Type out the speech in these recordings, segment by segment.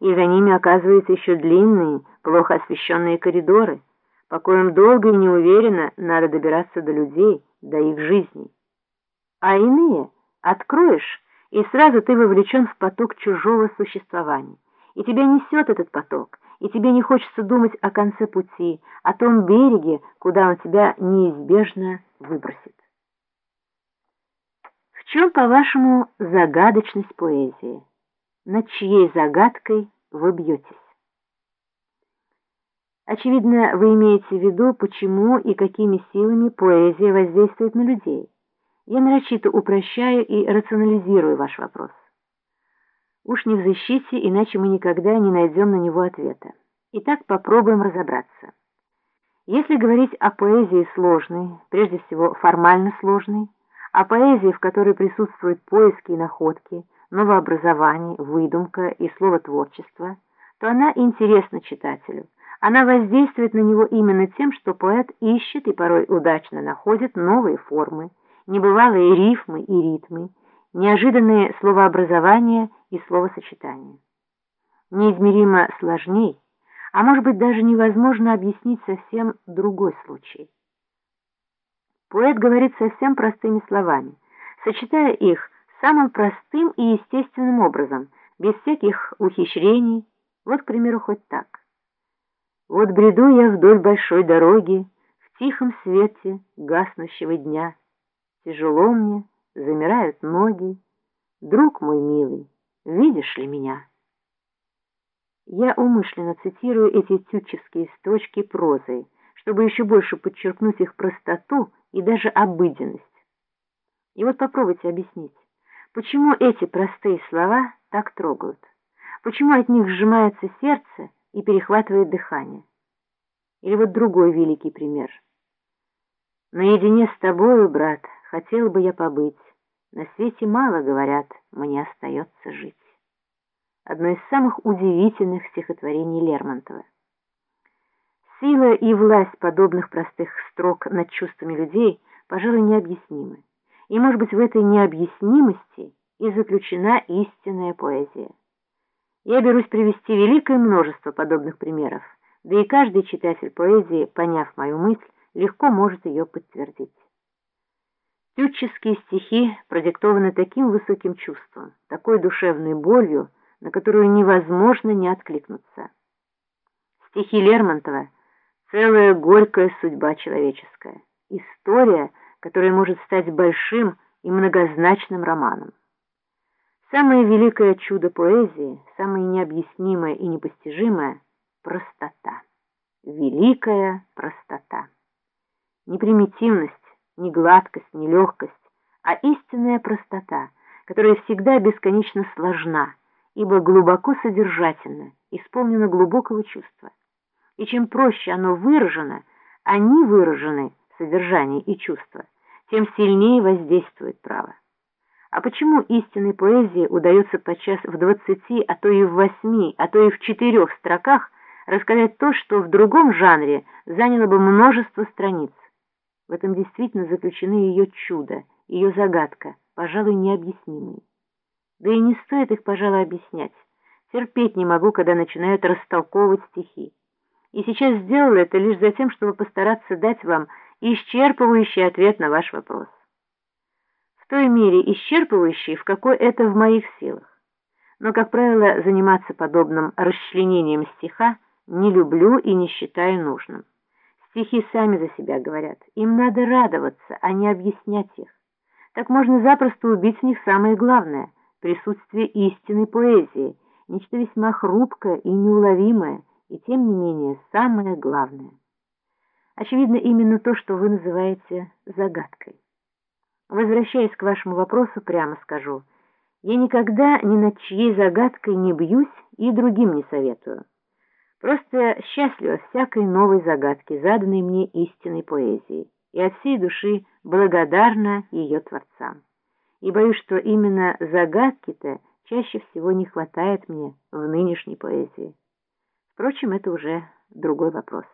и за ними оказываются еще длинные, плохо освещенные коридоры, по коим долго и неуверенно надо добираться до людей, до их жизней. А иные откроешь, и сразу ты вовлечен в поток чужого существования, и тебя несет этот поток, и тебе не хочется думать о конце пути, о том береге, куда он тебя неизбежно выбросит. В чем, по-вашему, загадочность поэзии? Над чьей загадкой вы бьетесь? Очевидно, вы имеете в виду, почему и какими силами поэзия воздействует на людей. Я нарочито упрощаю и рационализирую ваш вопрос. Уж не в защите, иначе мы никогда не найдем на него ответа. Итак, попробуем разобраться. Если говорить о поэзии сложной, прежде всего формально сложной, о поэзии, в которой присутствуют поиски и находки, новообразование, выдумка и словотворчество, то она интересна читателю. Она воздействует на него именно тем, что поэт ищет и порой удачно находит новые формы, небывалые рифмы и ритмы, неожиданные словообразования и словосочетания. Неизмеримо сложней, а может быть даже невозможно объяснить совсем другой случай. Поэт говорит совсем простыми словами, сочетая их самым простым и естественным образом, без всяких ухищрений, вот, к примеру, хоть так. Вот бреду я вдоль большой дороги, в тихом свете гаснущего дня. Тяжело мне, замирают ноги. Друг мой милый, видишь ли меня? Я умышленно цитирую эти тютчевские строчки прозой, чтобы еще больше подчеркнуть их простоту и даже обыденность. И вот попробуйте объяснить, почему эти простые слова так трогают, почему от них сжимается сердце и перехватывает дыхание. Или вот другой великий пример. Наедине с тобою, брат, хотел бы я побыть, на свете мало, говорят, мне остается жить. Одно из самых удивительных стихотворений Лермонтова. Сила и власть подобных простых строк над чувствами людей, пожалуй, необъяснимы. И, может быть, в этой необъяснимости и заключена истинная поэзия. Я берусь привести великое множество подобных примеров, да и каждый читатель поэзии, поняв мою мысль, легко может ее подтвердить. Тютческие стихи продиктованы таким высоким чувством, такой душевной болью, на которую невозможно не откликнуться. Стихи Лермонтова — целая горькая судьба человеческая, история, которая может стать большим и многозначным романом. Самое великое чудо поэзии, самое необъяснимое и непостижимое — простота. Великая простота. Не примитивность, не гладкость, не легкость, а истинная простота, которая всегда бесконечно сложна, ибо глубоко содержательна, исполнена глубокого чувства. И чем проще оно выражено, они выражены, содержание и чувство, тем сильнее воздействует право. А почему истинной поэзии удается подчас в двадцати, а то и в восьми, а то и в четырех строках рассказать то, что в другом жанре заняло бы множество страниц? В этом действительно заключены ее чудо, ее загадка, пожалуй, необъяснимые. Да и не стоит их, пожалуй, объяснять. Терпеть не могу, когда начинают растолковывать стихи. И сейчас сделала это лишь за тем, чтобы постараться дать вам исчерпывающий ответ на ваш вопрос той мере исчерпывающей, в какой это в моих силах. Но, как правило, заниматься подобным расчленением стиха не люблю и не считаю нужным. Стихи сами за себя говорят. Им надо радоваться, а не объяснять их. Так можно запросто убить в них самое главное — присутствие истинной поэзии, нечто весьма хрупкое и неуловимое, и тем не менее самое главное. Очевидно, именно то, что вы называете загадкой. Возвращаясь к вашему вопросу, прямо скажу, я никогда ни над чьей загадкой не бьюсь и другим не советую. Просто счастлива всякой новой загадке, заданной мне истинной поэзией, и от всей души благодарна ее творцам. И боюсь, что именно загадки-то чаще всего не хватает мне в нынешней поэзии. Впрочем, это уже другой вопрос.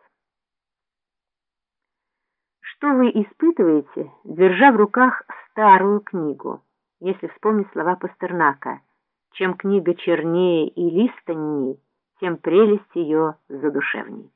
Что вы испытываете, держа в руках старую книгу, если вспомнить слова Пастернака Чем книга чернее и листанней, тем прелесть ее задушевней.